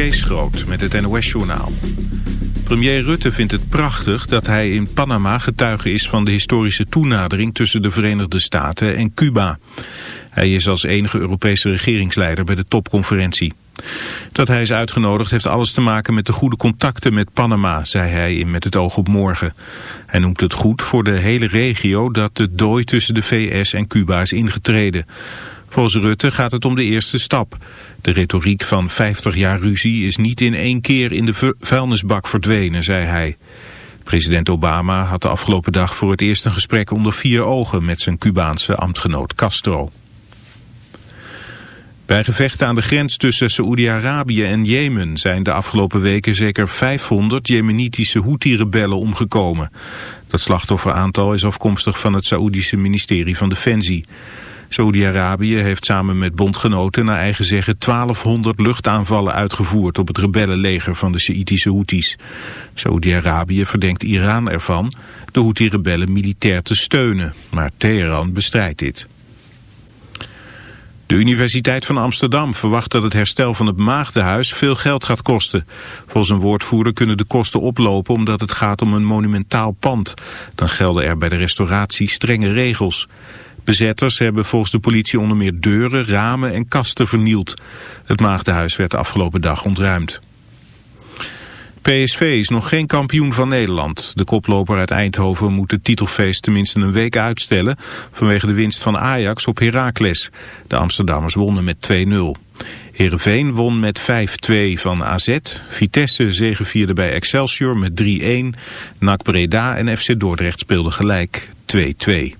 Kees met het NOS-journaal. Premier Rutte vindt het prachtig dat hij in Panama getuige is van de historische toenadering tussen de Verenigde Staten en Cuba. Hij is als enige Europese regeringsleider bij de topconferentie. Dat hij is uitgenodigd heeft alles te maken met de goede contacten met Panama, zei hij in Met het oog op morgen. Hij noemt het goed voor de hele regio dat de dooi tussen de VS en Cuba is ingetreden. Volgens Rutte gaat het om de eerste stap. De retoriek van 50 jaar ruzie is niet in één keer in de vuilnisbak verdwenen, zei hij. President Obama had de afgelopen dag voor het eerst een gesprek onder vier ogen met zijn Cubaanse ambtgenoot Castro. Bij gevechten aan de grens tussen Saoedi-Arabië en Jemen zijn de afgelopen weken zeker 500 Jemenitische Houthi-rebellen omgekomen. Dat slachtofferaantal is afkomstig van het Saoedische ministerie van Defensie. Saoedi-Arabië heeft samen met bondgenoten naar eigen zeggen 1200 luchtaanvallen uitgevoerd op het rebellenleger van de Sjaïtische Houthis. Saoedi-Arabië verdenkt Iran ervan de Houthi-rebellen militair te steunen, maar Teheran bestrijdt dit. De Universiteit van Amsterdam verwacht dat het herstel van het Maagdenhuis veel geld gaat kosten. Volgens een woordvoerder kunnen de kosten oplopen omdat het gaat om een monumentaal pand. Dan gelden er bij de restauratie strenge regels. Bezetters hebben volgens de politie onder meer deuren, ramen en kasten vernield. Het Maagdenhuis werd de afgelopen dag ontruimd. PSV is nog geen kampioen van Nederland. De koploper uit Eindhoven moet het titelfeest tenminste een week uitstellen... vanwege de winst van Ajax op Heracles. De Amsterdammers wonnen met 2-0. Heerenveen won met 5-2 van AZ. Vitesse zegevierde bij Excelsior met 3-1. NAC Breda en FC Dordrecht speelden gelijk 2-2.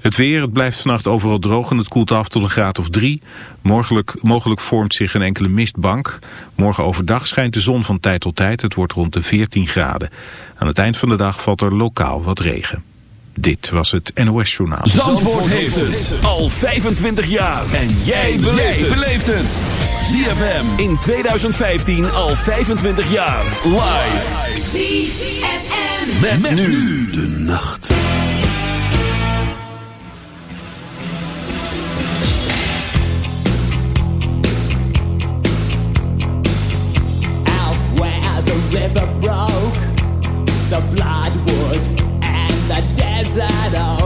Het weer, het blijft vannacht overal droog en het koelt af tot een graad of drie. Mogelijk, mogelijk vormt zich een enkele mistbank. Morgen overdag schijnt de zon van tijd tot tijd. Het wordt rond de 14 graden. Aan het eind van de dag valt er lokaal wat regen. Dit was het NOS Journaal. Zandvoort, heeft het al 25 jaar. En jij beleeft het. ZFM in 2015 al 25 jaar. Live. ZFM. met nu de nacht. River broke, the bloodwood and the desert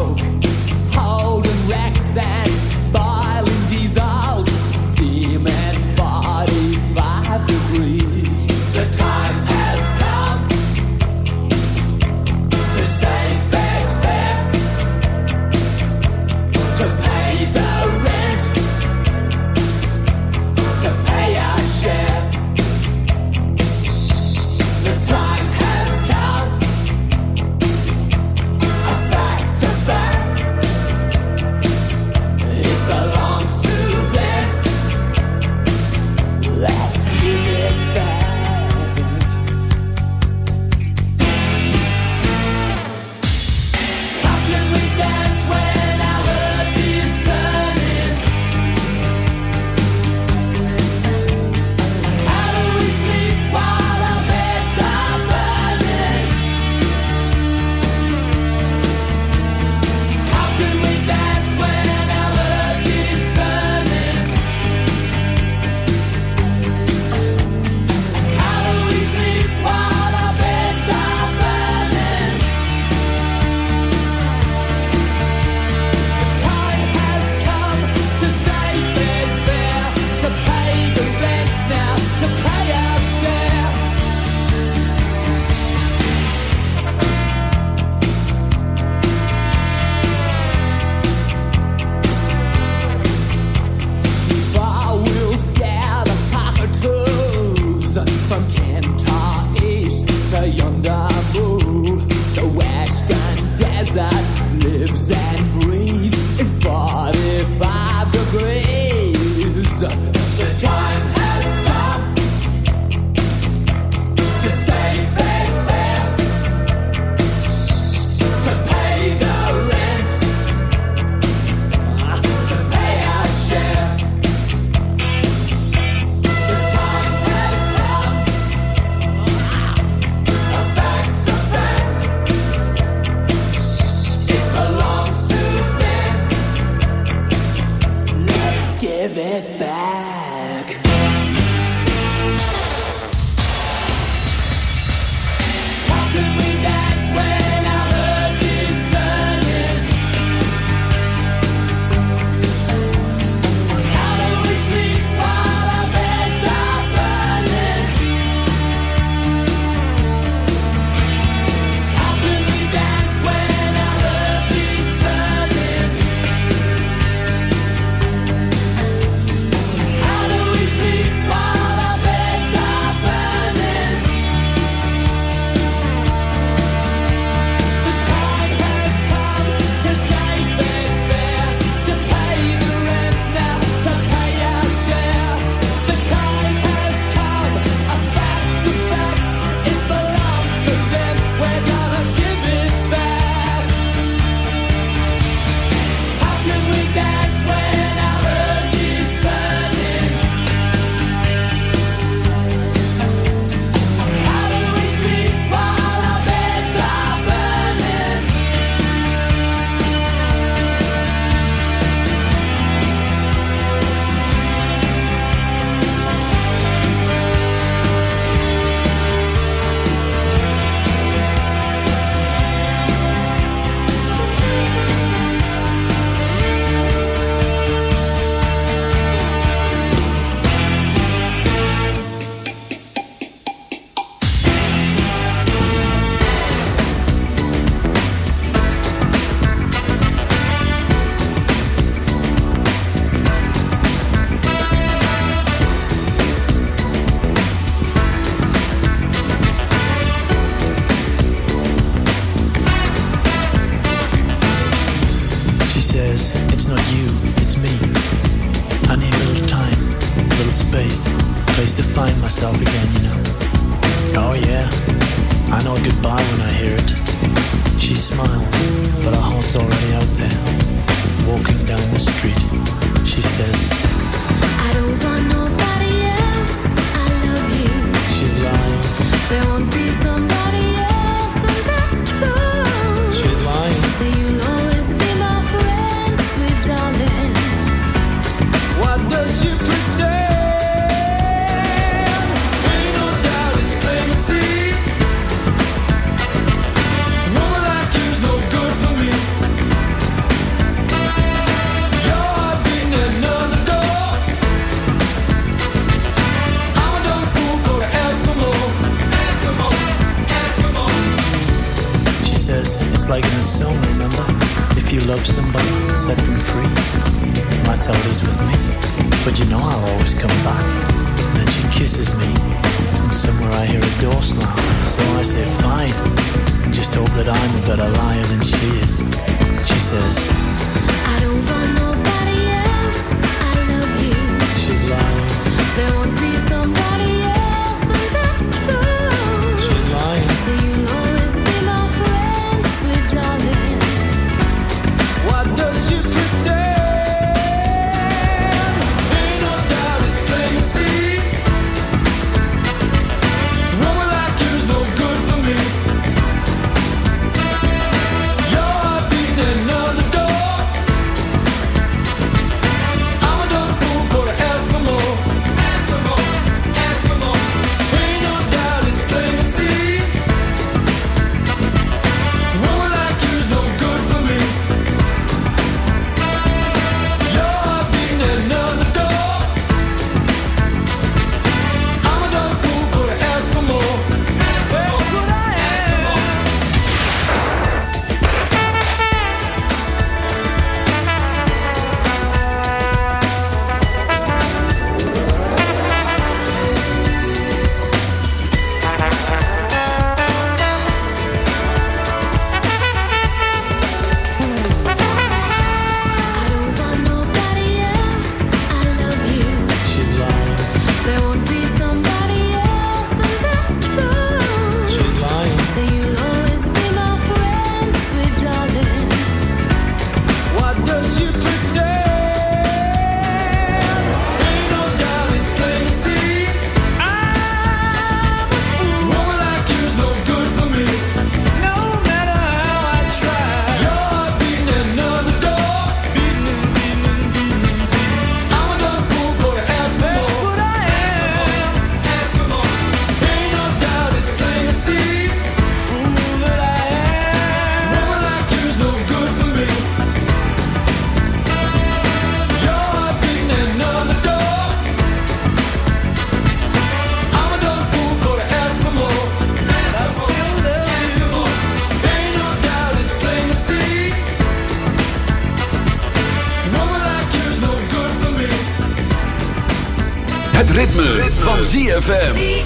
ZFM.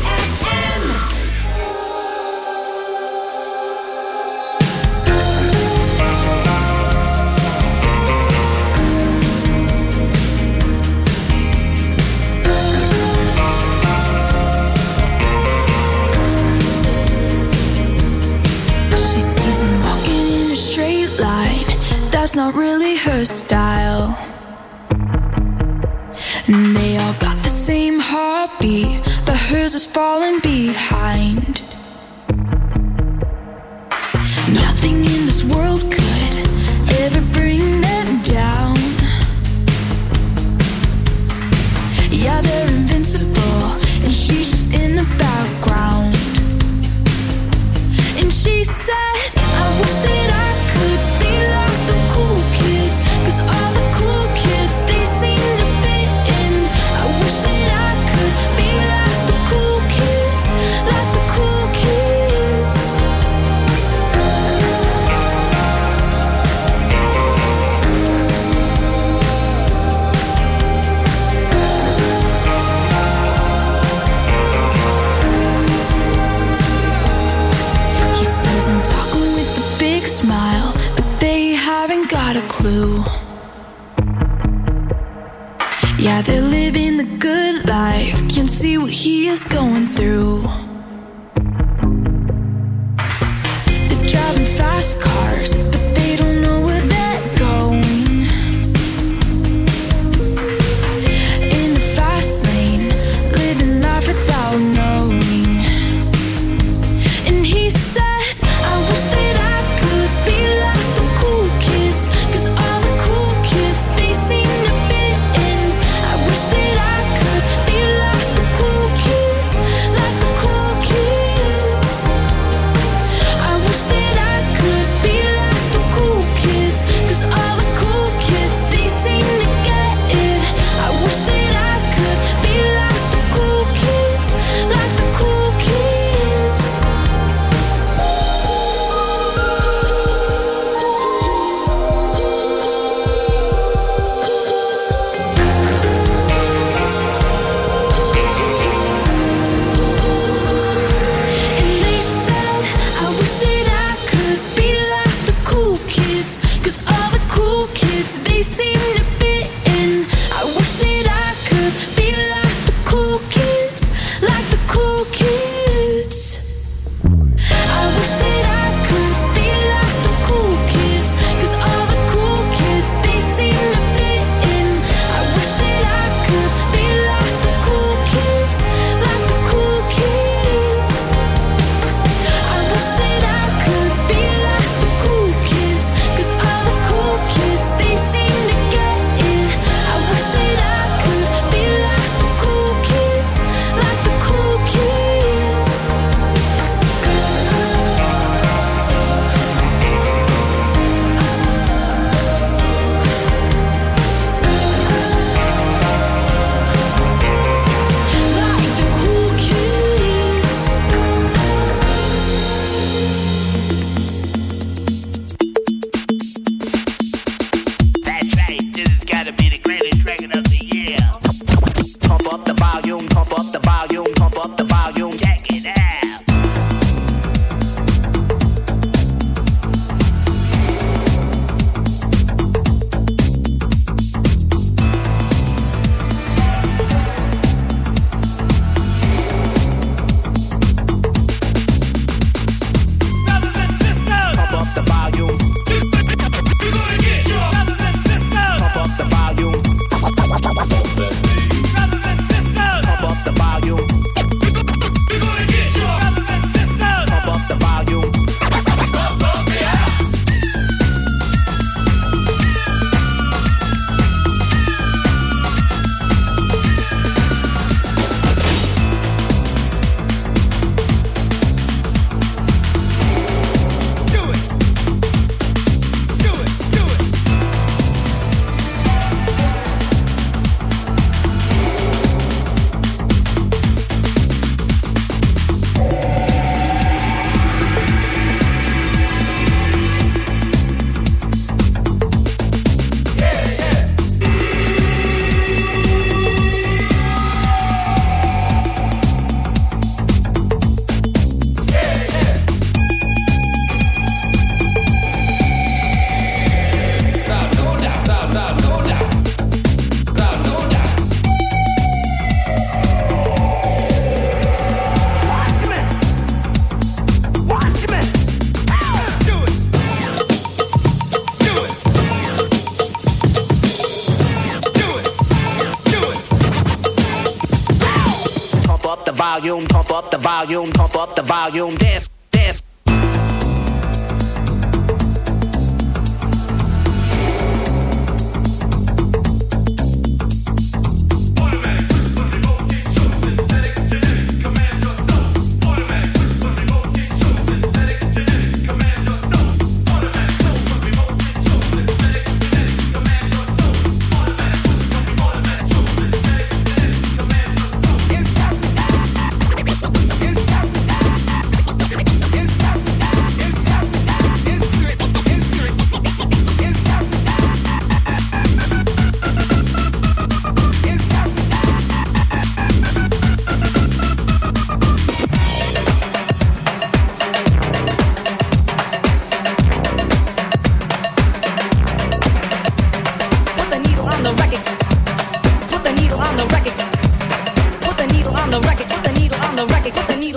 Volume,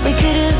thought we could have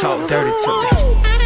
Talk dirty to me.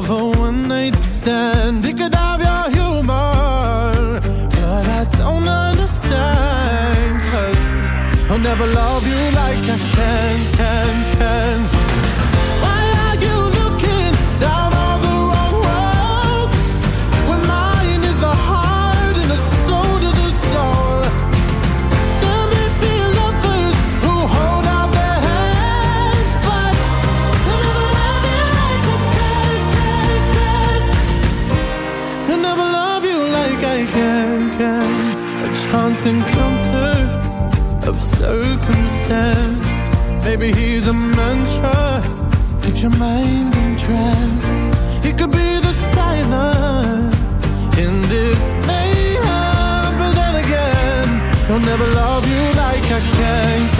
of a one night stand. Could have your humor, but I don't understand, 'cause I'll never love you like I can, can, can. Maybe he's a mantra. Keep your mind in entranced. He could be the silence in this mayhem. But then again, he'll never love you like I can.